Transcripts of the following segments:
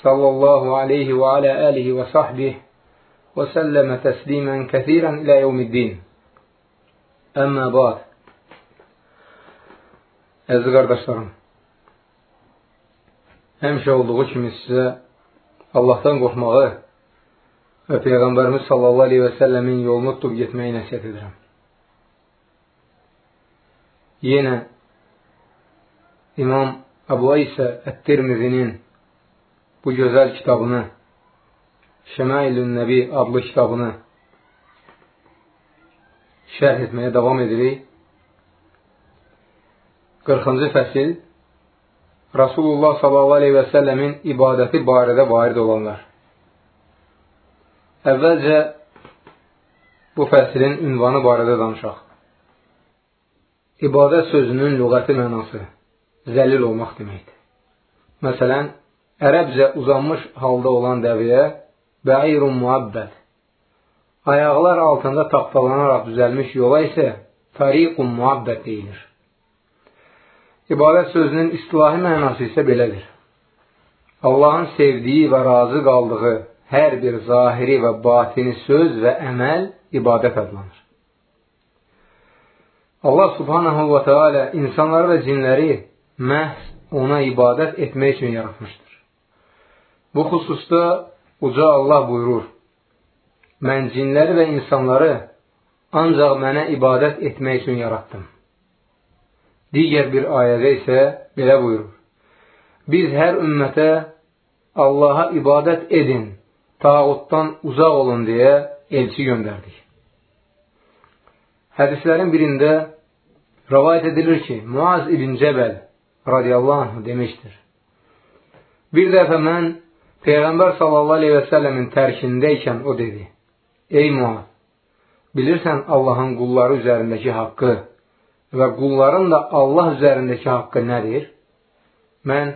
صلى الله عليه وعلى آله وصحبه وسلم تسليما كثيرا إلى يوم الدين أما بعد Əziz qardaşlarım, həmişə olduğu kimi sizə Allahdan qorxmağı və Peyğəmbərimiz sallallahu aleyhi və səlləmin yolunu tutub getməyi nəsiyyət edirəm. Yenə İmam Əbu İsə Ət-Tirmizinin bu gözəl kitabını Şəmailün Nəbi adlı kitabını şərh etməyə davam edirik. 40-cı fəsil Rasulullah sallallahu aleyhi və səlləmin ibadəti barədə varid olanlar. Əvvəlcə bu fəsilin ünvanı barədə danışaq. İbadət sözünün lüğəti mənası zəlil olmaq deməkdir. Məsələn, ərəbcə uzanmış halda olan dəviyə bəirun muabbəd, ayaqlar altında tapdalanaraq düzəlmiş yola isə tariqun muabbəd deyilir. İbadət sözünün istilahi mənası isə belədir. Allahın sevdiyi və razı qaldığı hər bir zahiri və batini söz və əməl ibadət adlanır. Allah subhanahu və teala insanları və cinləri məhz ona ibadət etmək üçün yaratmışdır. Bu xüsusda uca Allah buyurur, Mən cinləri və insanları ancaq mənə ibadət etmək üçün yaratdım. Digər bir ayədə isə belə buyurur. Biz hər ümmətə Allaha ibadət edin, tağutdan uzaq olun deyə elçi göndərdik. Hədislərin birində rəvayət edilir ki, Muaz ibn Cəbəl radiyallahu anh demişdir. Bir dəfə mən Peyğəmbər səlləmin tərkindəykən o dedi, Ey Muaz, bilirsən Allahın qulları üzərindəki haqqı və qulların da Allah üzərindəki haqqı nədir? Mən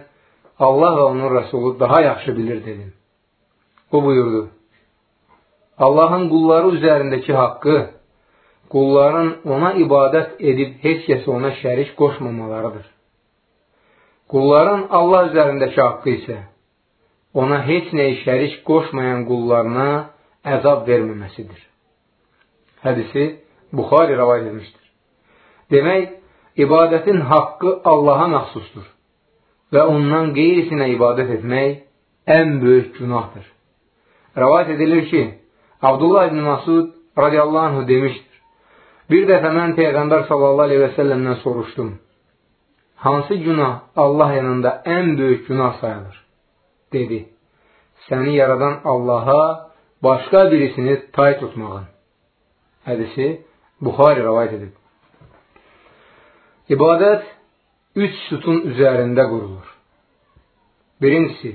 Allah və onun rəsulu daha yaxşı bilir dedim. O buyurdu, Allahın qulları üzərindəki haqqı qulların ona ibadət edib heç kəsə ona şərik qoşmamalarıdır. Qulların Allah üzərindəki haqqı isə ona heç nəyi şərik qoşmayan qullarına əzab verməməsidir. Hədisi Buxari rəvayət etmişdir. Demək, ibadətin haqqı Allaha məxsusdur və ondan qeyrisinə ibadət etmək ən böyük günahdır. Rəvayət edilir ki, Abdullah ibn Masud radiyallahu anhu demişdir. Bir dəfə mən Peyğəmbər sallallahu aleyhi və səlləmdən soruşdum. Hansı günah Allah yanında ən böyük günah sayılır? Dedi, səni yaradan Allaha başqa birisini tay tutmağın. Hədisi Buxari rəvayət edib. İbadət üç sütun üzərində qurulur. Birincisi,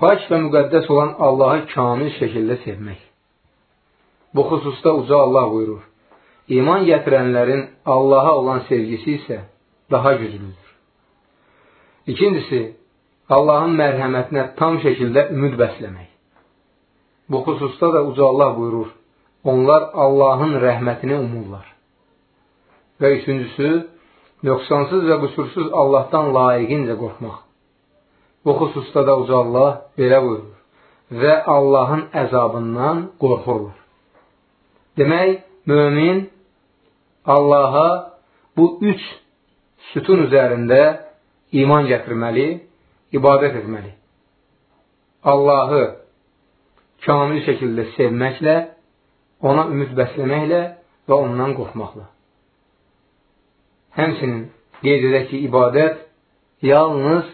pak və müqəddəs olan Allahı kamil şəkildə sevmək. Bu xüsusda uca Allah buyurur. İman gətirənlərin Allaha olan sevgisi isə daha güclüdür. İkincisi, Allahın mərhəmətinə tam şəkildə ümid bəsləmək. Bu xüsusda da uca Allah buyurur. Onlar Allahın rəhmətini umurlar. Və üçüncüsü, nöqsansız və qüsursuz Allahdan layiqincə qorxmaq. Bu xüsusda da uca Allah belə buyurur. Və Allahın əzabından qorxurlar. Demək, mömin Allaha bu üç sütun üzərində iman gətirməli, ibadət etməli. Allahı kamil şəkildə sevməklə, ona ümid bəsləməklə və ondan qorxmaqla. Həmsinin qeyd edək ki, ibadət yalnız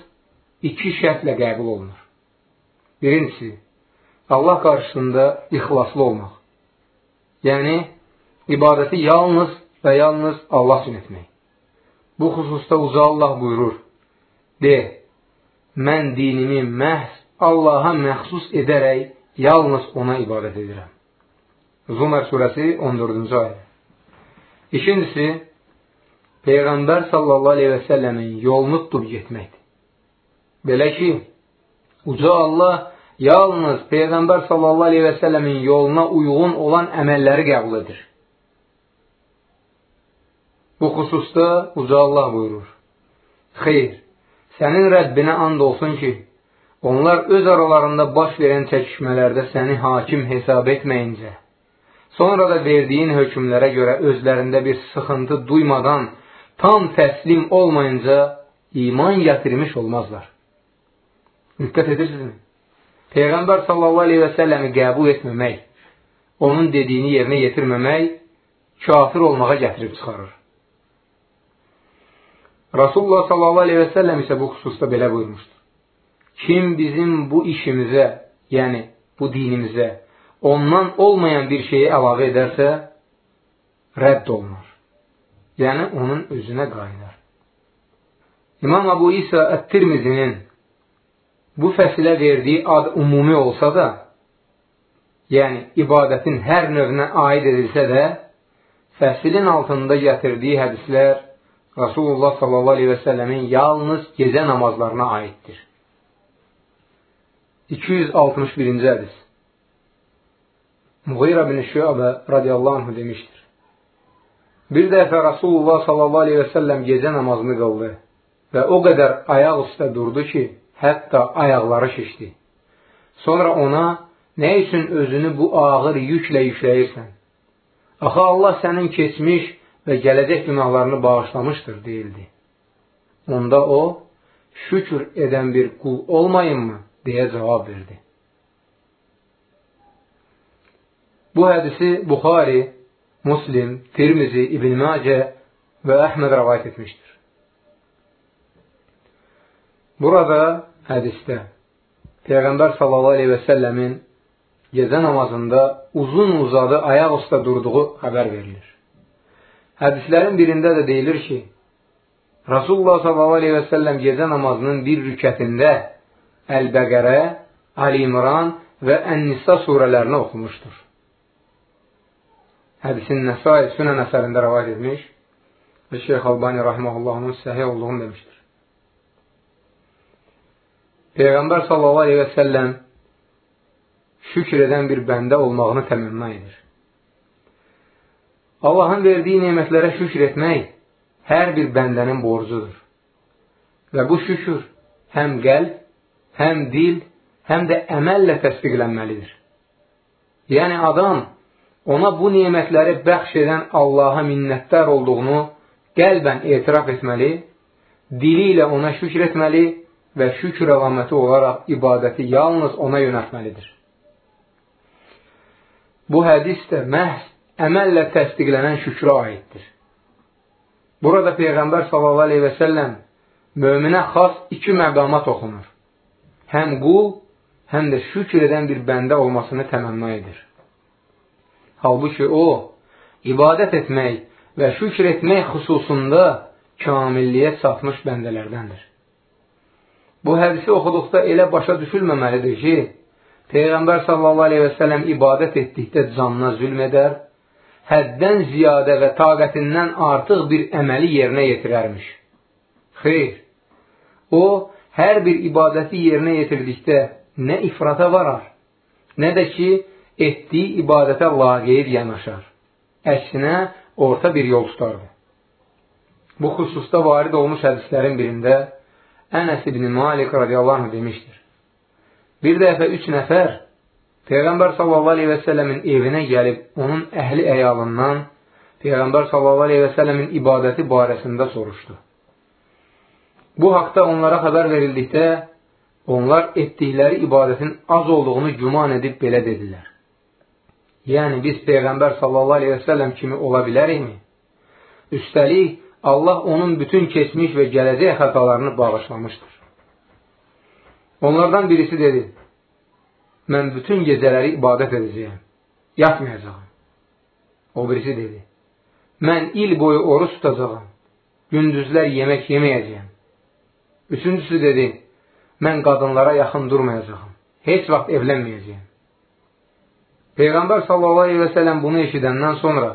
iki şərtlə qəbul olunur. Birincisi, Allah qarşısında ixlaslı olmaq. Yəni, ibadəti yalnız və yalnız Allah üçün etmək. Bu xüsusda uca Allah buyurur, De, mən dinimi məhz Allaha məxsus edərək yalnız ona ibadət edirəm. Zumər surəsi 14-cü ayə. İkincisi, Peyğəmbər sallallahu aleyhi və səlləmin yolunu tutub getməkdir. Belə ki, uca Allah yalnız Peyğəmbər sallallahu aleyhi və səlləmin yoluna uyğun olan əməlləri qəbul edir. Bu xüsusda uca Allah buyurur. Xeyr, sənin Rəbbinə and olsun ki, onlar öz aralarında baş verən çəkişmələrdə səni hakim hesab etməyincə, sonra da verdiyin hökmlərə görə özlərində bir sıxıntı duymadan tam təslim olmayınca iman gətirmiş olmazlar. Diqqət edirsinizmi? Peyğəmbər sallallahu aleyhi və səlləmi qəbul etməmək, onun dediyini yerinə yetirməmək kafir olmağa gətirib çıxarır. Rasulullah səlləm isə bu xüsusda belə buyurmuşdur. Kim bizim bu işimizə, yəni bu dinimizə ondan olmayan bir şeyi əlavə edərsə, rədd olunur yəni onun özünə qayıdar. İmam Abu İsa Ət-Tirmizinin bu fəsilə verdiyi ad ümumi olsa da, yəni ibadətin hər növünə aid edilsə də, fəsilin altında gətirdiyi hədislər Rasulullah s.a.v-in yalnız gecə namazlarına aiddir. 261-ci hədis Muğira bin Şüabə radiyallahu anh demişdir. Bir dəfə Rasulullah sallallahu aleyhi və səlləm gecə namazını qıldı və o qədər ayaq üstə durdu ki, hətta ayaqları şişdi. Sonra ona, nə üçün özünü bu ağır yüklə yükləyirsən? Axı Allah sənin keçmiş və gələcək günahlarını bağışlamışdır, deyildi. Onda o, şükür edən bir qul olmayınmı, deyə cavab verdi. Bu hədisi Buxari Muslim, Tirmizi, İbn Macə və Əhməd rəvayət etmişdir. Burada hədisdə Peyğəmbər sallallahu aleyhi və səlləmin gecə namazında uzun uzadı ayaq üstə durduğu xəbər verilir. Hədislərin birində də deyilir ki, Rasulullah səlləm gecə namazının bir rükətində Əl-Bəqərə, Ali-İmran və Ən-Nisa surələrini oxumuşdur hədisin Nəsai Sünən əsərində rəvayət etmiş və Şeyx Albani rahiməhullah onun səhih olduğunu demişdir. Peyğəmbər sallallahu aleyhi və səlləm şükür edən bir bəndə olmağını təmənna edir. Allahın verdiyi nemətlərə şükür etmək hər bir bəndənin borcudur. Və bu şükür həm qəlb, həm dil, həm də əməllə təsdiqlənməlidir. Yəni adam ona bu nemətləri bəxş edən Allaha minnətdar olduğunu qəlbən etiraf etməli, dili ilə ona şükür etməli və şükür əlaməti olaraq ibadəti yalnız ona yönətməlidir. Bu hədis də məhz əməllə təsdiqlənən şükrə aiddir. Burada Peyğəmbər s.a.v. möminə xas iki məqamat oxunur. Həm qul, həm də şükür edən bir bəndə olmasını təmənna edir. Halbuki o, ibadət etmək və şükr etmək xüsusunda kamilliyə çatmış bəndələrdəndir. Bu hədisi oxuduqda elə başa düşülməməlidir ki, Peyğəmbər sallallahu aleyhi və sələm ibadət etdikdə canına zülm edər, həddən ziyadə və taqətindən artıq bir əməli yerinə yetirərmiş. Xeyr, o, hər bir ibadəti yerinə yetirdikdə nə ifrata varar, nə də ki, etdiyi ibadətə laqeyd yanaşar. Əksinə, orta bir yol tutardı. Bu xüsusda varid olmuş hədislərin birində Ənəs ibn Malik radiyallahu demişdir. Bir dəfə üç nəfər Peyğəmbər səlləmin evinə gəlib onun əhli əyalından Peyğəmbər səlləmin ibadəti barəsində soruşdu. Bu haqda onlara xəbər verildikdə onlar etdikləri ibadətin az olduğunu güman edib belə dedilər. Yəni, biz Peyğəmbər səlləm kimi ola bilərikmi? Üstəlik, Allah onun bütün keçmiş və gələcək xətalarını bağışlamışdır. Onlardan birisi dedi, mən bütün gecələri ibadət edəcəyəm, yatmayacağım. O birisi dedi, mən il boyu oruç tutacağım, gündüzlər yemək yeməyəcəyəm. Üçüncüsü dedi, mən qadınlara yaxın durmayacağım, heç vaxt evlənməyəcəyəm. Peyğəmbər sallallahu aleyhi və sələm bunu eşidəndən sonra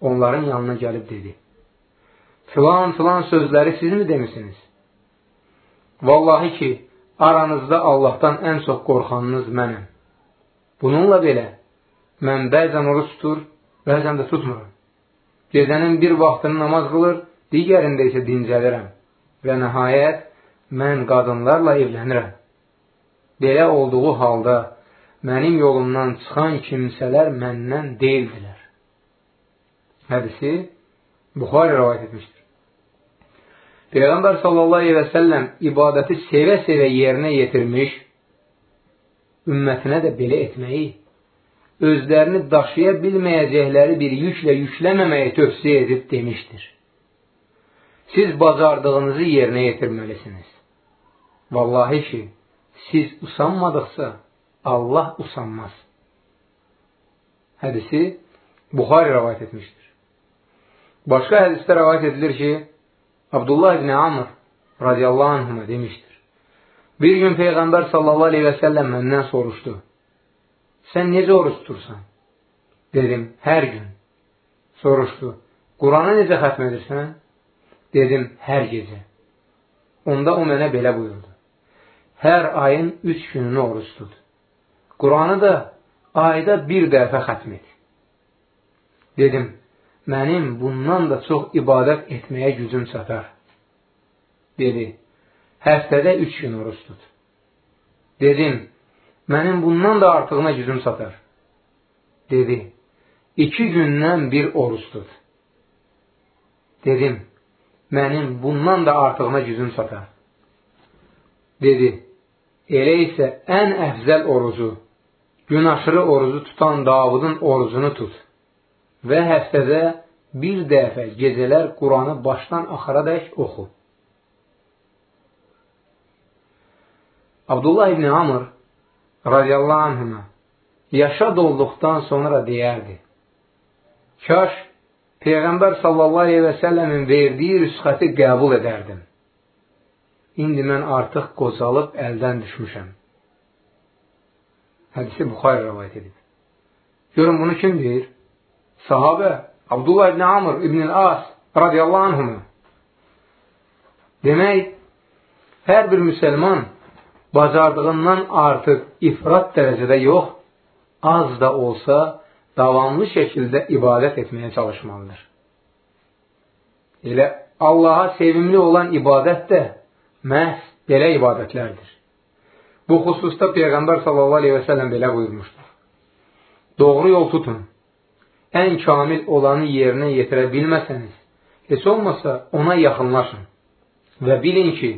onların yanına gəlib dedi. Filan filan sözləri siz mi demisiniz? Vallahi ki, aranızda Allahdan ən çox qorxanınız mənəm. Bununla belə, mən bəzən oruç tutur, bəzən də tutmuram. Gecənin bir vaxtını namaz qılır, digərində isə dincəlirəm və nəhayət mən qadınlarla evlənirəm. Belə olduğu halda mənim yolumdan çıxan kimsələr məndən deyildilər. Hədisi Buxari rəvayət etmişdir. Peyğəmbər sallallahu aleyhi və səlləm ibadəti sevə-sevə yerinə yetirmiş, ümmətinə də belə etməyi, özlərini daşıya bilməyəcəkləri bir yüklə yükləməməyi tövsiyə edib demişdir. Siz bacardığınızı yerinə yetirməlisiniz. Vallahi ki, siz usanmadıqsa, Allah usanmaz. Hədisi Buxari rəvayət etmişdir. Başqa hədisdə rəvayət edilir ki, Abdullah ibn Amr radiyallahu anhümə demişdir. Bir gün Peyğəmbər sallallahu aleyhi və səlləm məndən soruşdu. Sən necə oruç tutursan? Dedim, hər gün. Soruşdu, Quranı necə xətm edirsən? Dedim, hər gecə. Onda o mənə belə buyurdu. Hər ayın üç gününü oruç tut. Quranı da ayda bir dəfə xətm et. Dedim, mənim bundan da çox ibadət etməyə gücüm çatar. Dedi, həftədə üç gün oruç tut. Dedim, mənim bundan da artığına gücüm çatar. Dedi, iki gündən bir oruç tut. Dedim, mənim bundan da artığına gücüm çatar. Dedi, elə isə ən əfzəl orucu gün aşırı orucu tutan Davudun orucunu tut və həftədə bir dəfə gecələr Quranı başdan axara dək oxu. Abdullah ibn Amr radiyallahu anhına yaşa dolduqdan sonra deyərdi. Kaş Peyğəmbər sallallahu aleyhi və səlləmin verdiyi rüsxəti qəbul edərdim. İndi mən artıq qocalıb əldən düşmüşəm. Hədisi Buxarə rəvayət edib. Görün, bunu kim deyir? Sahabə Abdullah ibn Amr ibn As radiyallahu anhümü. Demək, hər bir müsəlman bacardığından artıq ifrat dərəcədə yox, az da olsa davamlı şəkildə ibadət etməyə çalışmalıdır. Elə Allaha sevimli olan ibadət də məhz belə ibadətlərdir. Bu xüsusda Peyğəmbər sallallahu aleyhi və səlləm belə buyurmuşdur. Doğru yol tutun. Ən kamil olanı yerinə yetirə bilməsəniz, heç olmasa ona yaxınlaşın. Və bilin ki,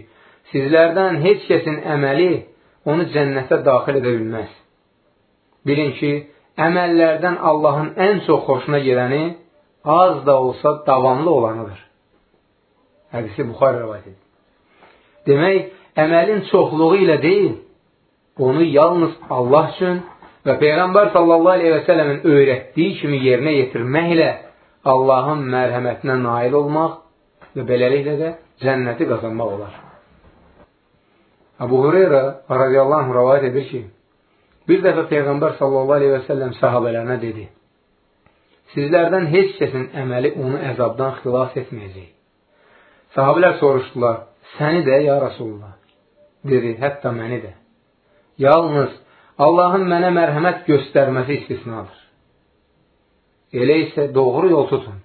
sizlərdən heç kəsin əməli onu cənnətə daxil edə bilməz. Bilin ki, əməllərdən Allahın ən çox xoşuna gələni az da olsa davamlı olanıdır. Hədisi Buxar rəvayət edir. Demək, əməlin çoxluğu ilə deyil, onu yalnız Allah üçün və Peyğəmbər sallallahu aleyhi və sələmin öyrətdiyi kimi yerinə yetirməklə Allahın mərhəmətinə nail olmaq və beləliklə də cənnəti qazanmaq olar. Abu Hureyra radiyallahu anh rəvayət edir ki, bir dəfə Peyğəmbər sallallahu aleyhi və səlləm sahabələrinə dedi, sizlərdən heç kəsin əməli onu əzabdan xilas etməyəcək. Sahabələr soruşdular, səni də ya Rasulullah. Dedi, hətta məni də. Yalnız Allahın mənə mərhəmət göstərməsi istisnadır. Elə isə doğru yol tutun.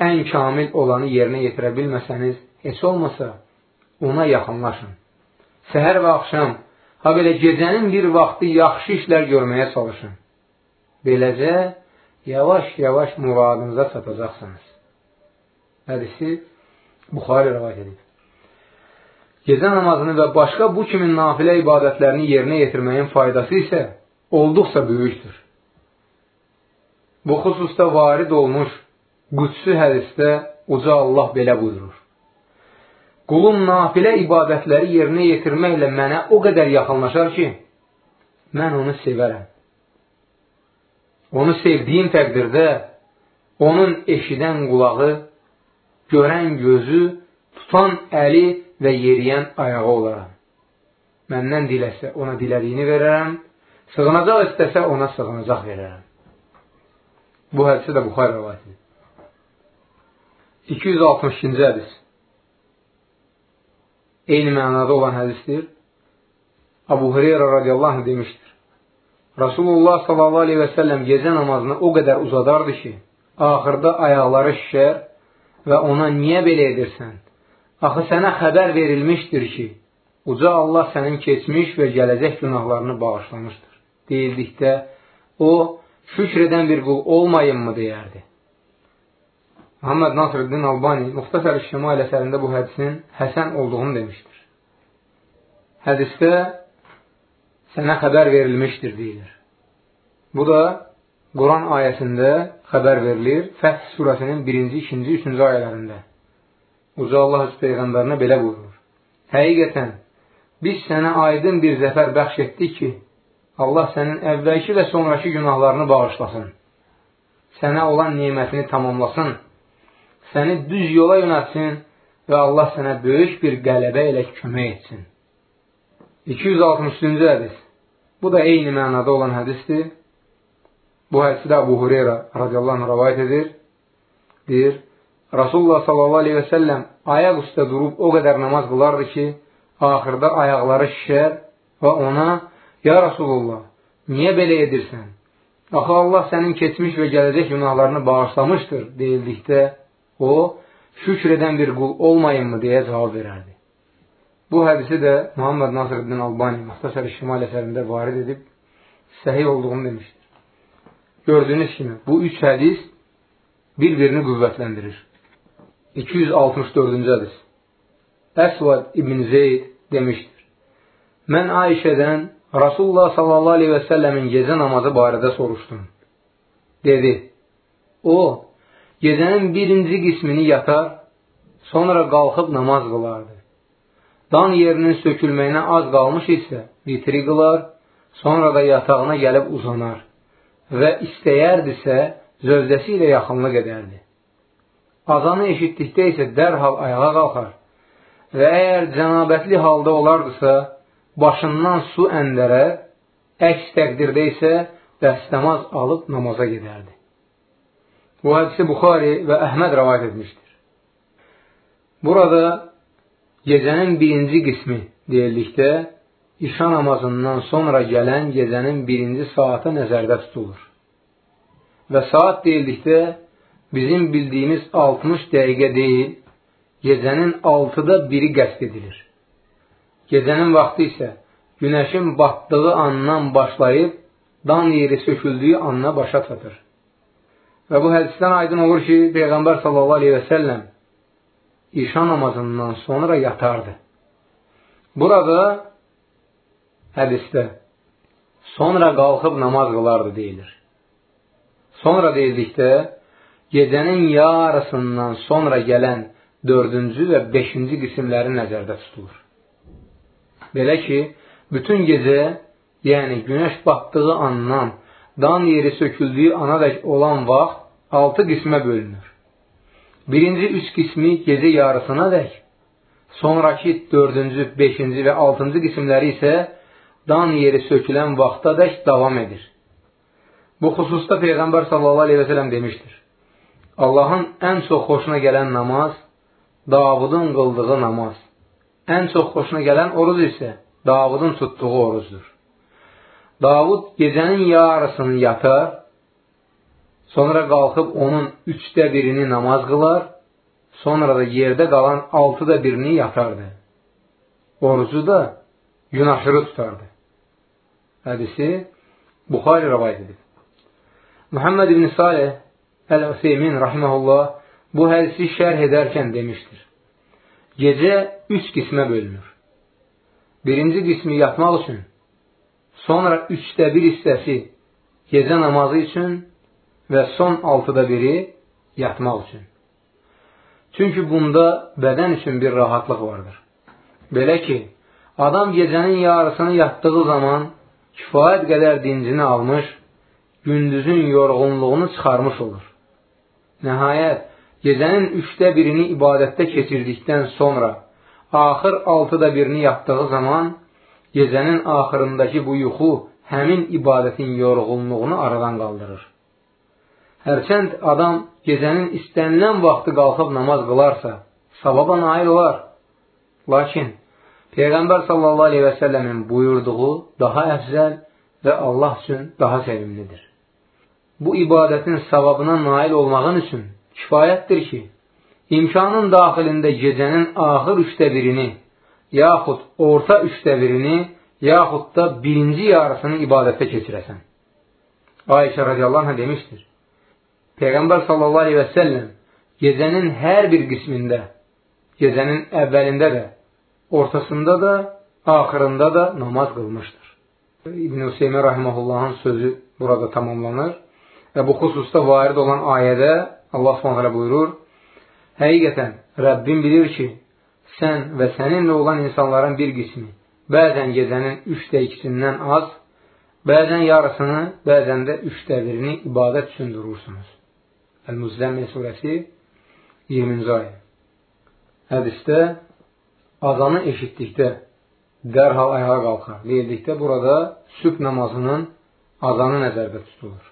Ən kamil olanı yerinə yetirə bilməsəniz, heç olmasa ona yaxınlaşın. Səhər və axşam, ha belə gecənin bir vaxtı yaxşı işlər görməyə çalışın. Beləcə, yavaş-yavaş muradınıza çatacaqsınız. Hədisi Buxari rəvayət edib. Gecə namazını və başqa bu kimi nafilə ibadətlərini yerinə yetirməyin faydası isə olduqca böyükdür. Bu xüsusda varid olmuş qüdsü hədisdə uca Allah belə buyurur. Qulum nafilə ibadətləri yerinə yetirməklə mənə o qədər yaxınlaşar ki, mən onu sevərəm. Onu sevdiyim təqdirdə onun eşidən qulağı, görən gözü, tutan əli və yeriyən ayağı olaram. Məndən diləsə ona dilədiyini verərəm, Sığınacaq istəsə, ona sığınacaq verərəm. Bu hədisi də Buxar rəvayətidir. 262-ci hədis. Eyni mənada olan hədisdir. Abu Hureyra radiyallahu anh demişdir. Rasulullah sallallahu aleyhi və səlləm gecə namazını o qədər uzadardı ki, axırda ayaqları şişər və ona niyə belə edirsən? Axı sənə xəbər verilmişdir ki, uca Allah sənin keçmiş və gələcək günahlarını bağışlamışdır. Deyildikdə, o, şükr edən bir qul olmayınmı deyərdi. Muhammed Nasrüddin Albani Muxtasar-ı Şimal əsərində bu hədisin həsən olduğunu demişdir. Hədisdə sənə xəbər verilmişdir, deyilir. Bu da Quran ayəsində xəbər verilir Fəth surəsinin 1-ci, 2-ci, 3-cü ayələrində. Uca Allah öz Peyğəmbərinə belə buyurur. Həqiqətən, biz sənə aydın bir zəfər bəxş etdik ki, Allah sənin əvvəlki və sonraki günahlarını bağışlasın. Sənə olan nimətini tamamlasın, səni düz yola yönətsin və Allah sənə böyük bir qələbə ilə kömək etsin. 263-cü hədis. Bu da eyni mənada olan hədisdir. Bu hədisdə Abu Hureyra radiyallahu anh rəvayət edir. Deyir, Rasulullah səlləm ayaq üstə durub o qədər namaz qılardı ki, axırda ayaqları şişər və ona, Ya Rasulullah, niyə belə edirsən? Axı Allah sənin keçmiş və gələcək günahlarını bağışlamışdır deyildikdə, o, şükr edən bir qul olmayınmı deyə cavab verərdi. Bu hədisi də Muhammed Nasırəddin Albani Muxtasar-ı Şimal əsərində varid edib səhih olduğunu demişdir. Gördüyünüz kimi, bu üç hədis bir-birini qüvvətləndirir. 264-cü hədis Əsvad İbn Zeyd demişdir. Mən Ayşədən Rasulullah sallallahu aleyhi və səlləmin gecə namazı barədə soruşdum. Dedi, o, gecənin birinci qismini yatar, sonra qalxıb namaz qılardı. Dan yerinin sökülməyinə az qalmış isə vitri qılar, sonra da yatağına gəlib uzanar və istəyərdisə zövcəsi ilə yaxınlıq edərdi. Azanı eşitdikdə isə dərhal ayağa qalxar və əgər cənabətli halda olardısa, başından su əndərər, əks təqdirdə isə dəstəmaz alıb namaza gedərdi. Bu hədisi Buxari və Əhməd rəvayət etmişdir. Burada Gecənin birinci qismi deyildikdə, işa namazından sonra gələn gecənin birinci saatı nəzərdə tutulur. Və saat deyildikdə, bizim bildiyimiz 60 dəqiqə deyil, gecənin 6-da biri qəst edilir. Gecənin vaxtı isə günəşin batdığı andan başlayıb, dan yeri söküldüyü anına başa çatır. Və bu hədisdən aydın olur ki, Peyğəmbər sallallahu aleyhi və səlləm işa namazından sonra yatardı. Burada hədisdə sonra qalxıb namaz qılardı deyilir. Sonra deyildikdə gecənin yarısından sonra gələn dördüncü və beşinci qismləri nəzərdə tutulur. Belə ki, bütün gecə, yəni günəş batdığı andan dan yeri söküldüyü anadək olan vaxt altı qismə bölünür. Birinci üç qismi gecə yarısına dək, sonraki dördüncü, beşinci və altıncı qismləri isə dan yeri sökülən vaxta dək davam edir. Bu xüsusda Peyğəmbər sallallahu aleyhi və sələm demişdir. Allahın ən çox xoşuna gələn namaz Davudun qıldığı namaz. Ən çox xoşuna gələn oruz isə Davudun tutduğu oruzdur. Davud gecənin yarısını yatar, Sonra qalxıb onun üçdə birini namaz qılar, sonra da yerdə qalan altıda birini yatardı. Orucu da gün aşırı tutardı. Hədisi Buxari rəvayət edib. Muhammed ibn Salih Əl-Əseymin rahiməhullah bu hədisi şərh edərkən demişdir. Gecə üç qismə bölünür. Birinci qismi yatmaq üçün, sonra üçdə bir hissəsi gecə namazı üçün və son altıda biri yatmaq üçün. Çünki bunda bədən üçün bir rahatlıq vardır. Belə ki, adam gecənin yarısını yatdığı zaman kifayət qədər dincini almış, gündüzün yorğunluğunu çıxarmış olur. Nəhayət, gecənin üçdə birini ibadətdə keçirdikdən sonra, axır altıda birini yatdığı zaman, gecənin axırındakı bu yuxu həmin ibadətin yorğunluğunu aradan qaldırır. Hərçənd adam gecənin istənilən vaxtı qalxıb namaz qılarsa, savaba nail olar. Lakin Peyğəmbər sallallahu aleyhi və səlləmin buyurduğu daha əfzəl və Allah üçün daha sevimlidir. Bu ibadətin savabına nail olmağın üçün kifayətdir ki, imkanın daxilində gecənin axır üçdə birini, yaxud orta üçdə birini, yaxud da birinci yarısını ibadətə keçirəsən. Ayşə radiyallahu anh demişdir. Peyğəmbər sallallahu aleyhi və səlləm gecənin hər bir qismində, gecənin əvvəlində də, ortasında da, axırında da namaz qılmışdır. İbn-i Hüseymə rahiməhullahın sözü burada tamamlanır və bu xüsusda varid olan ayədə Allah s.ə. buyurur, Həqiqətən, Rəbbim bilir ki, sən və səninlə olan insanların bir qismi bəzən gecənin üçdə ikisindən az, bəzən yarısını, bəzən də üçdə birini ibadət üçün durursunuz. Əl-Muzzəmmil surəsi 20-ci ayə. Hədisdə azanı eşitdikdə dərhal ayağa qalxar. Deyildikdə burada sübh namazının azanı nəzərdə tutulur.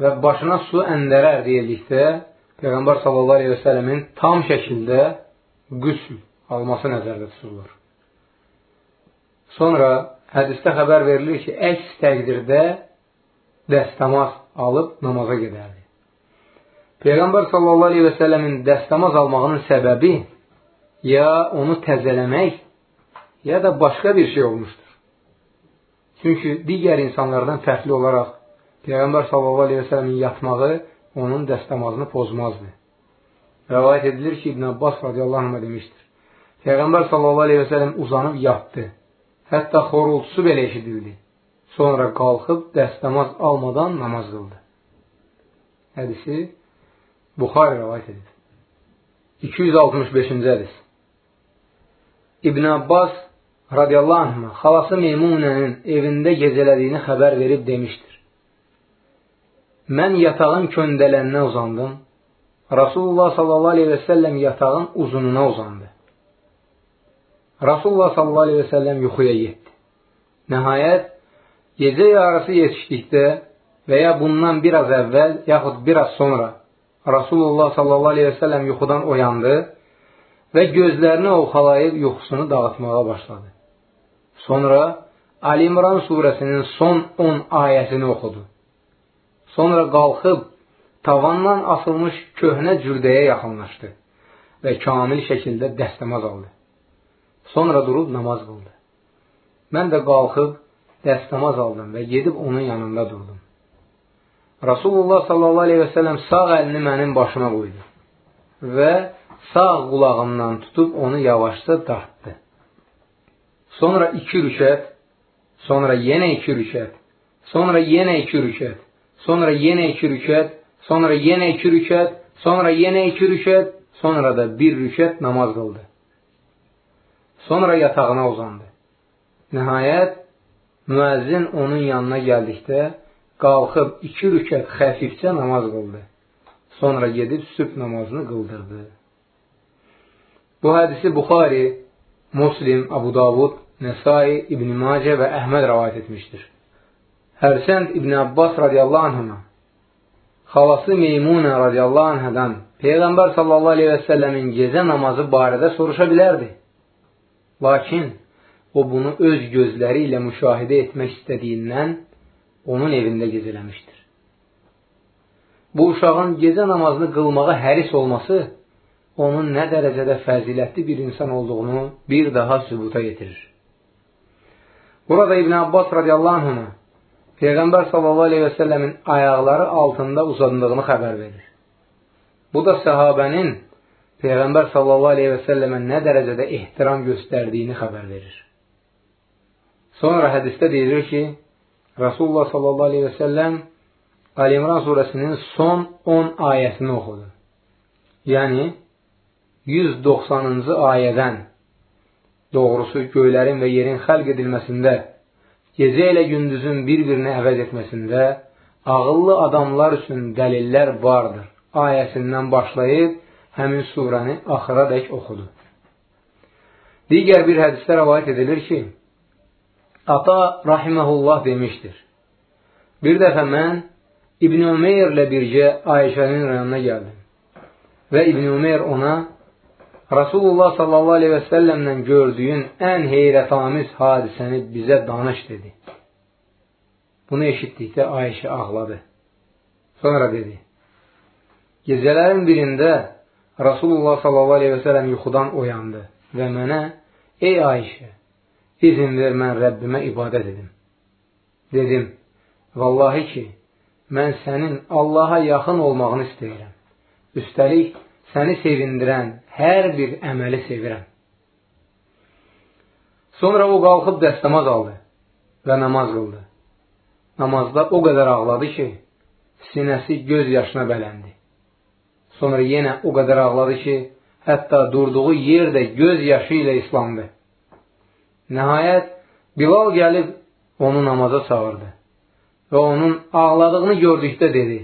Və başına su əndərər deyildikdə Peyğəmbər sələmin tam şəkildə qüsl alması nəzərdə tutulur. Sonra hədisdə xəbər verilir ki, əks təqdirdə dəstəmaz alıb namaza gedərdi. Peyğəmbər səlləmin dəstəmaz almağının səbəbi ya onu təzələmək, ya da başqa bir şey olmuşdur. Çünki digər insanlardan fərqli olaraq Peyğəmbər səlləmin yatmağı onun dəstəmazını pozmazdı. Rəvayət edilir ki, İbn Abbas radiyallahu anh demişdir. Peyğəmbər səlləm uzanıb yatdı. Hətta xorultusu belə eşidildi. Sonra qalxıb dəstəmaz almadan namaz qıldı. Hədisi Buxari rəvayət edir. 265-ci hədis İbn Abbas radiyallahu anhına xalası Meymunənin evində gecələdiyini xəbər verib demişdir. Mən yatağın köndələninə uzandım. Rasulullah sallallahu aleyhi və səlləm yatağın uzununa uzandı. Rasulullah sallallahu aleyhi və səlləm yuxuya getdi. Nəhayət, gecə yarısı yetişdikdə və ya bundan biraz əvvəl, yaxud biraz sonra Rasulullah sallallahu aleyhi və səlləm yuxudan oyandı və gözlərini ovxalayıb yuxusunu dağıtmağa başladı. Sonra Ali İmran surəsinin son 10 ayəsini oxudu. Sonra qalxıb tavandan asılmış köhnə cürdəyə yaxınlaşdı və kamil şəkildə dəstəmaz aldı. Sonra durub namaz qıldı. Mən də qalxıb dəstəmaz aldım və gedib onun yanında durdum. Rasulullah sallallahu aleyhi və səlləm sağ əlini mənim başıma qoydu və sağ qulağımdan tutub onu yavaşca dartdı. Sonra iki rükət, sonra yenə iki rükət, sonra yenə iki rükət, sonra yenə iki rükət, sonra yenə iki rükət, sonra yenə iki rükət, sonra da bir rükət namaz qıldı. Sonra yatağına uzandı. Nəhayət, müəzzin onun yanına gəldikdə, qalxıb iki rükət xəfifcə namaz qıldı. Sonra gedib sübh namazını qıldırdı. Bu hədisi Buxari, Muslim, Abu Davud, Nəsai, İbn Macə və Əhməd rəvayət etmişdir. Hərsənd İbn Abbas radiyallahu anhına xalası Meymunə radiyallahu anhədən Peyğəmbər sallallahu aleyhi və səlləmin gecə namazı barədə soruşa bilərdi. Lakin o bunu öz gözləri ilə müşahidə etmək istədiyindən onun evində gecələmişdir. Bu uşağın gecə namazını qılmağa həris olması onun nə dərəcədə fəzilətli bir insan olduğunu bir daha sübuta getirir. Burada İbn Abbas radiyallahu anhına Peyğəmbər sallallahu aleyhi və səlləmin ayaqları altında uzandığını xəbər verir. Bu da səhabənin Peyğəmbər sallallahu aleyhi və səlləmə nə dərəcədə ehtiram göstərdiyini xəbər verir. Sonra hədisdə deyilir ki, Rasulullah sallallahu aleyhi və səlləm Əl-İmran surəsinin son 10 ayəsini oxudu. Yəni, 190-cı ayədən doğrusu göylərin və yerin xəlq edilməsində, gecə ilə gündüzün bir-birini əvəz etməsində ağıllı adamlar üçün dəlillər vardır ayəsindən başlayıb həmin surəni axıra dək oxudu. Digər bir hədisdə rəvayət edilir ki, ata rahiməhullah demişdir. Bir dəfə mən İbn Ömeyrlə birgə Ayşənin yanına gəldim. Və İbn Ömeyr ona Rasulullah sallallahu aleyhi və səlləmlə gördüyün ən heyrətamiz hadisəni bizə danış dedi. Bunu eşitdikdə Ayşə ağladı. Sonra dedi, Gecələrin birində Rasulullah sallallahu aleyhi və sələm yuxudan oyandı və mənə, ey Ayşə, izin ver mən Rəbbimə ibadət edim. Dedim, vallahi ki, mən sənin Allaha yaxın olmağını istəyirəm. Üstəlik, səni sevindirən hər bir əməli sevirəm. Sonra o qalxıb dəstəmaz aldı və namaz qıldı. Namazda o qədər ağladı ki, sinəsi göz yaşına bələndi. Sonra yenə o qədər ağladı ki, hətta durduğu yer də göz yaşı ilə islandı. Nəhayət, Bilal gəlib onu namaza çağırdı və onun ağladığını gördükdə dedi,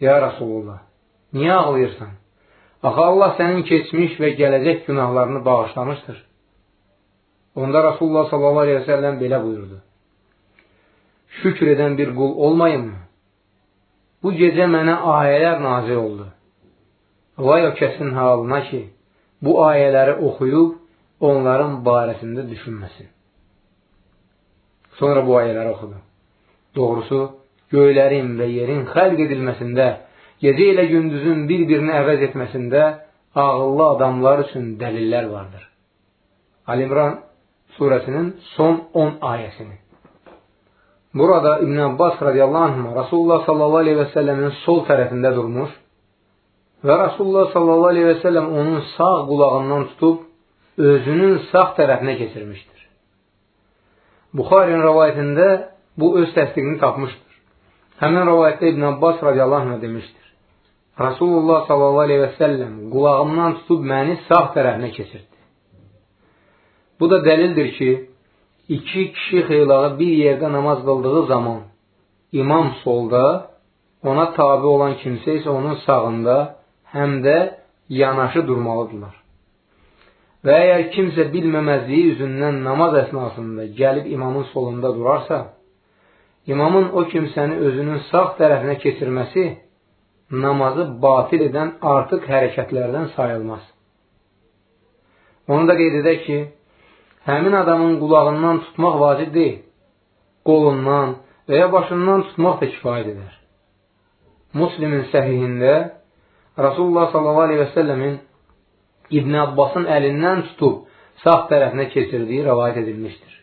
Ya Rasulullah, niyə ağlayırsan? Axı Allah sənin keçmiş və gələcək günahlarını bağışlamışdır. Onda Rasulullah sallallahu aleyhi ve sellem belə buyurdu. Şükür edən bir qul olmayın mı? Bu gecə mənə ayələr nazil oldu. Vay o kəsin halına ki, bu ayələri oxuyub, onların barəsində düşünməsin. Sonra bu ayələri oxudu. Doğrusu, göylərin və yerin xəlq edilməsində, gecə ilə gündüzün bir-birini əvəz etməsində ağıllı adamlar üçün dəlillər vardır. Alimran surəsinin son 10 ayəsini. Burada İbn Abbas radiyallahu anh Rasulullah sallallahu aleyhi və səlləmin sol tərəfində durmuş və Rasulullah sallallahu aleyhi və səlləm onun sağ qulağından tutub özünün sağ tərəfinə keçirmişdir. Buxarinin rəvayətində bu öz təsdiqini tapmışdır. Həmin rəvayətdə İbn Abbas radiyallahu anh demişdir. Rasulullah səlləm qulağımdan tutub məni sağ tərəfinə keçirdi. Bu da dəlildir ki, iki kişi xeylağı bir yerdə namaz qıldığı zaman imam solda, ona tabi olan kimsə isə onun sağında, həm də yanaşı durmalıdırlar. Və əgər kimsə bilməməzliyi üzündən namaz əsnasında gəlib imamın solunda durarsa, imamın o kimsəni özünün sağ tərəfinə keçirməsi namazı batil edən artıq hərəkətlərdən sayılmaz. Onu da qeyd edək ki, həmin adamın qulağından tutmaq vacib deyil. Qolundan və ya başından tutmaq da kifayət edər. Muslimin səhihində Rasulullah s.a.v-in İbn Abbasın əlindən tutub sağ tərəfinə keçirdiyi rəvayət edilmişdir.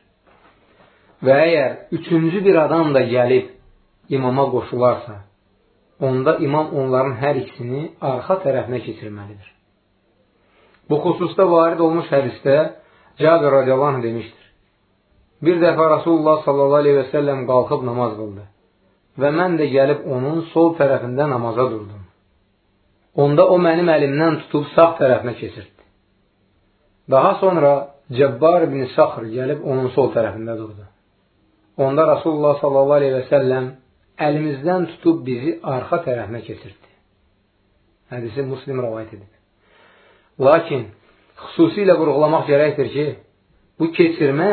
Və əgər üçüncü bir adam da gəlib imama qoşularsa, onda imam onların hər ikisini arxa tərəfinə keçirməlidir. Bu xüsusda varid olmuş hədisdə Cabir radiyallahu demişdir. Bir dəfə Rasulullah sallallahu aleyhi və səlləm qalxıb namaz qıldı və mən də gəlib onun sol tərəfində namaza durdum. Onda o mənim əlimdən tutub sağ tərəfinə keçirdi. Daha sonra Cəbbar ibn Saxr gəlib onun sol tərəfində durdu. Onda Rasulullah sallallahu aleyhi və səlləm əlimizdən tutub bizi arxa tərəfinə keçirdi. Hədisi muslim rəvayət edib. Lakin xüsusilə vurğulamaq gərəkdir ki, bu keçirmə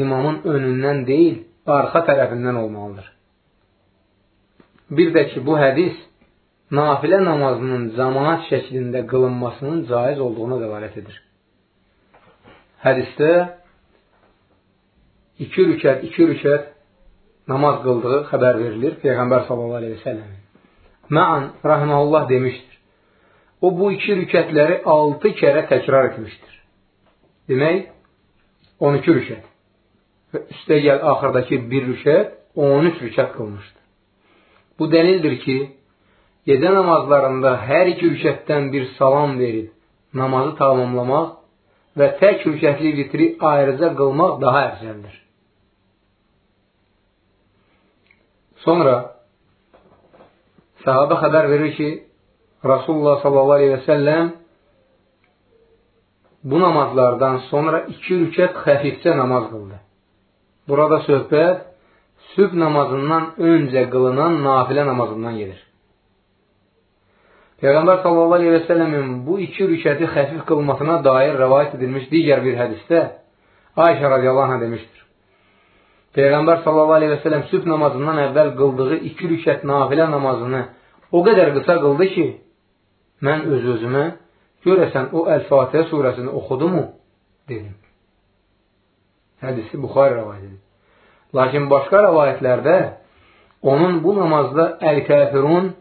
imamın önündən deyil, arxa tərəfindən olmalıdır. Bir də ki, bu hədis nafilə namazının cəmaat şəklində qılınmasının caiz olduğuna dəlalət edir. Hədisdə iki rükət, iki rükət namaz qıldığı xəbər verilir Peyğəmbər səlləmin. Məan rahiməhullah demişdir. O bu iki rükətləri 6 kərə təkrar etmişdir. Demək, 12 rükət. Və üstə gəl axırdakı bir rükət 13 rükət qılmışdır. Bu dəlildir ki, gecə namazlarında hər iki rükətdən bir salam verib namazı tamamlamaq və tək rükətli vitri ayrıca qılmaq daha əfzəldir. Sonra sahabə xəbər verir ki, Rasulullah sallallahu aleyhi və səlləm bu namazlardan sonra iki rükət xəfifcə namaz qıldı. Burada söhbət sübh namazından öncə qılınan nafilə namazından gedir. Peyğəmbər sallallahu aleyhi və səlləmin bu iki rükəti xəfif qılmasına dair rəvayət edilmiş digər bir hədisdə Ayşə radiyallahu anh demişdir. Peyğəmbər sələm sübh namazından əvvəl qıldığı iki rükət nafilə namazını o qədər qısa qıldı ki, mən öz-özümə görəsən o Əl-Fatihə surəsini oxudu mu? dedim. Hədisi Buxar rəvayətidir. Lakin başqa rəvayətlərdə onun bu namazda Əl-Kəfirun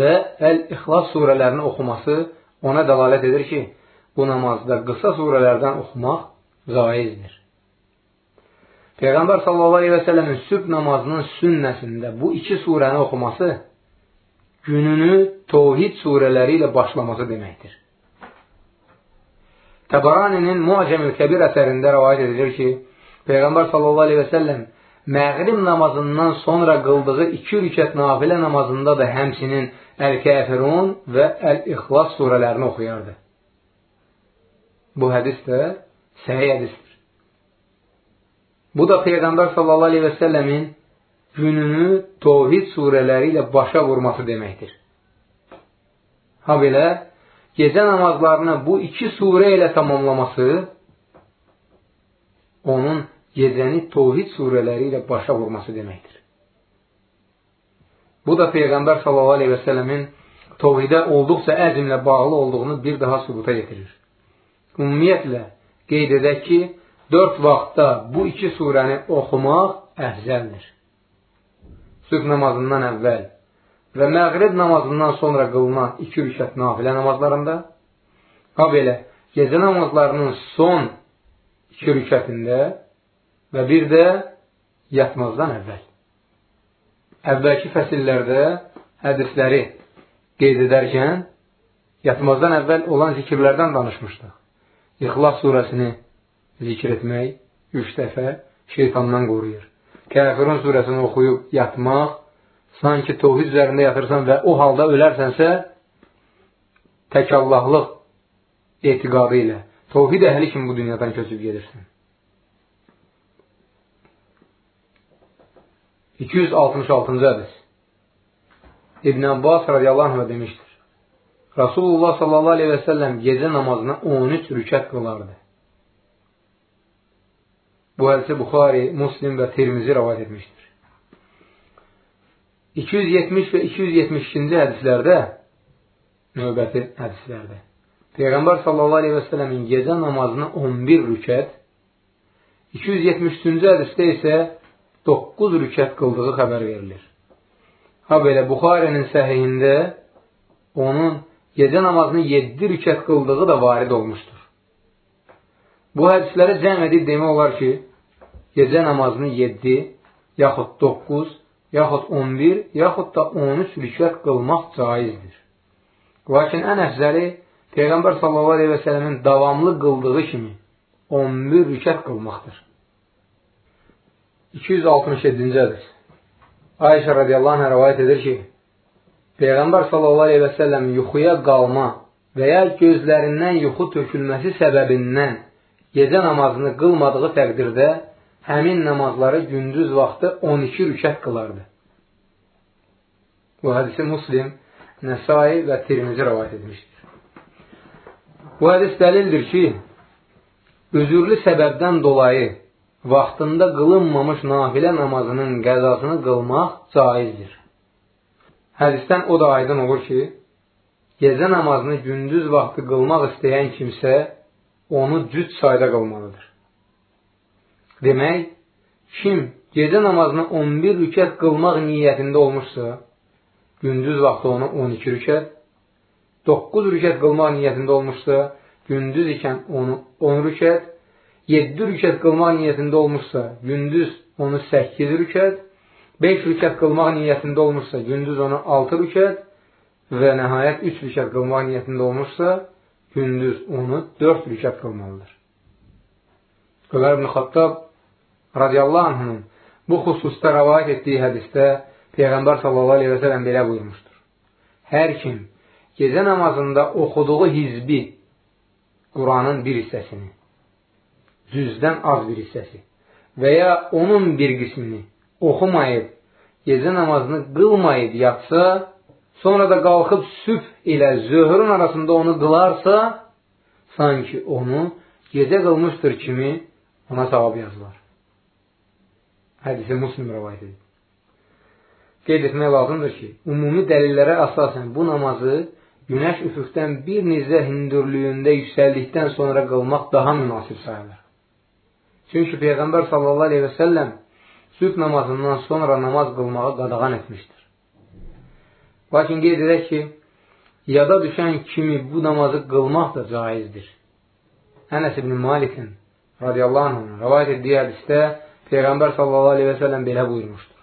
və Əl-İxlas surələrini oxuması ona dəlalət edir ki, bu namazda qısa surələrdən oxumaq caizdir. Peyğəmbər sələmin sübh namazının sünnəsində bu iki surəni oxuması gününü tovhid surələri ilə başlaması deməkdir. Təbaraninin Muacəmül Kəbir əsərində rəvayət edilir ki, Peyğəmbər səlləm məğrib namazından sonra qıldığı iki rükət nafilə namazında da həmsinin Əl-Kəfirun və Əl-İxlas surələrini oxuyardı. Bu hədis də səhih hədisdir. Bu da Peyğəmbər sallallahu aleyhi və səlləmin gününü tovhid surələri ilə başa vurması deməkdir. Ha belə, gecə namazlarını bu iki surə ilə tamamlaması onun gecəni tovhid surələri ilə başa vurması deməkdir. Bu da Peyğəmbər sallallahu aleyhi və səlləmin tovhidə olduqca əzmlə bağlı olduğunu bir daha sübuta getirir. Ümumiyyətlə, qeyd edək ki, dörd vaxtda bu iki surəni oxumaq əfzəldir. Sübh namazından əvvəl və məğrib namazından sonra qılınan iki rükət nafilə namazlarında, ha belə, gecə namazlarının son iki rükətində və bir də yatmazdan əvvəl. Əvvəlki fəsillərdə hədisləri qeyd edərkən, yatmazdan əvvəl olan zikirlərdən danışmışdıq. İxlas surəsini zikr etmək üç dəfə şeytandan qoruyur. Kəfirun surəsini oxuyub yatmaq, sanki tovhid üzərində yatırsan və o halda ölərsənsə, tək Allahlıq etiqadı ilə tovhid əhli kimi bu dünyadan köçüb gedirsən. 266-cı hədis İbn Abbas radiyallahu anh demişdir. Rasulullah sallallahu aleyhi və səlləm gecə namazına 13 rükət qılardı. Bu hədisi Buxari, Muslim və Tirmizi rəvat etmişdir. 270 və 272-ci hədislərdə, növbəti hədislərdə, Peyğəmbər sallallahu aleyhi və sələmin gecə namazını 11 rükət, 273-cü hədisdə isə 9 rükət qıldığı xəbər verilir. Ha belə, Buxarinin səhiyində onun gecə namazını 7 rükət qıldığı da varid olmuşdur. Bu hədisləri cəm edib demək olar ki, gecə namazını 7, yaxud 9, yaxud 11, yaxud da 13 rükət qılmaq caizdir. Lakin ən əfzəli Peyğəmbər sələmin davamlı qıldığı kimi 11 rükət qılmaqdır. 267-ci hədis Ayşə radiyallahu anh rəvayət edir ki, Peyğəmbər səlləm yuxuya qalma və ya gözlərindən yuxu tökülməsi səbəbindən gecə namazını qılmadığı təqdirdə həmin namazları gündüz vaxtı 12 rükət qılardı. Bu hədisi Muslim, Nəsai və Tirmizi rəvayət etmişdir. Bu hədis dəlildir ki, özürlü səbəbdən dolayı vaxtında qılınmamış nafilə namazının qəzasını qılmaq caizdir. Hədisdən o da aydın olur ki, gecə namazını gündüz vaxtı qılmaq istəyən kimsə onu cüt sayda qılmalıdır. Demək, kim gecə namazını 11 rükət qılmaq niyyətində olmuşsa, gündüz vaxtı onu 12 rükət, 9 rükət qılmaq niyyətində olmuşsa, gündüz ikən onu 10 rükət, 7 rükət qılmaq niyyətində olmuşsa, gündüz onu 8 rükət, 5 rükət qılmaq niyyətində olmuşsa, gündüz onu 6 rükət və nəhayət 3 rükət qılmaq niyyətində olmuşsa, gündüz onu dörd rükət qılmalıdır. Ömər ibn Xattab radiyallahu anhının bu xüsusda rəvayət etdiyi hədisdə Peyğəmbər sallallahu aleyhi və sələm belə buyurmuşdur. Hər kim gecə namazında oxuduğu hizbi Quranın bir hissəsini, cüzdən az bir hissəsi və ya onun bir qismini oxumayıb, gecə namazını qılmayıb yatsa, sonra da qalxıb sübh ilə zöhrün arasında onu qılarsa, sanki onu gecə qılmışdır kimi ona savab yazılar. Hədisi muslim rəvayət edir. Qeyd etmək lazımdır ki, ümumi dəlillərə əsasən bu namazı günəş üfüqdən bir nizə hündürlüyündə yüksəldikdən sonra qılmaq daha münasib sayılır. Çünki Peyğəmbər sallallahu aleyhi və səlləm sübh namazından sonra namaz qılmağı qadağan etmişdir. Lakin qeyd edək ki, yada düşən kimi bu namazı qılmaq da caizdir. Ənəs ibn Malikin radiyallahu anh rəvayət etdiyi hədistə Peyğəmbər sallallahu aleyhi və səlləm belə buyurmuşdur.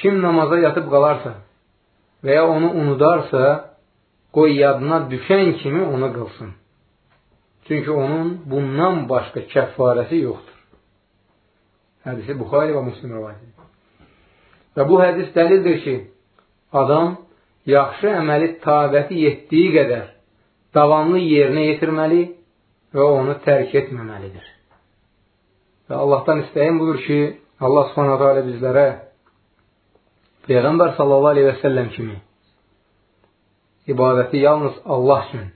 Kim namaza yatıb qalarsa və ya onu unudarsa, qoy yadına düşən kimi onu qılsın. Çünki onun bundan başqa kəffarəsi yoxdur. Hədisi Buxari və Müslim rəvayət edir. Və bu hədis dəlildir ki, adam yaxşı əməli tabəti yetdiyi qədər davamlı yerinə yetirməli və onu tərk etməməlidir. Və Allahdan istəyim budur ki, Allah subhanahu teala bizlərə Peyğəmbər sallallahu aleyhi və səlləm kimi ibadəti yalnız Allah üçün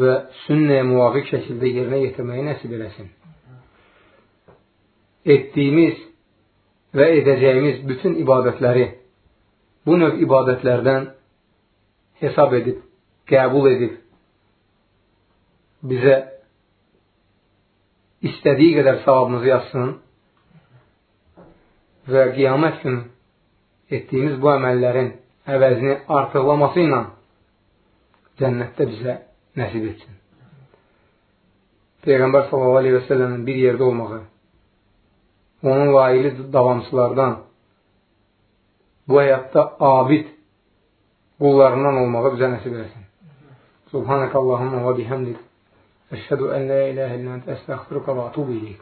və sünnəyə müvafiq şəkildə yerinə yetirməyi nəsib eləsin. Etdiyimiz və edəcəyimiz bütün ibadətləri bu növ ibadətlərdən hesab edib, qəbul edib, bizə istədiyi qədər savabımızı yazsın və qiyamət günü etdiyimiz bu əməllərin əvəzini artıqlaması ilə cənnətdə bizə nəsib etsin. Peyğəmbər sallallahu aleyhi və səlləmin bir yerdə olmağı, onun layiqli davamçılardan, bu həyatda abid qullarından olmağı bizə nəsib etsin. Subhanək Allahumma və bihamdik. Əşhədu ən la iləhə illən əstəxfiruka və atubu ileyk.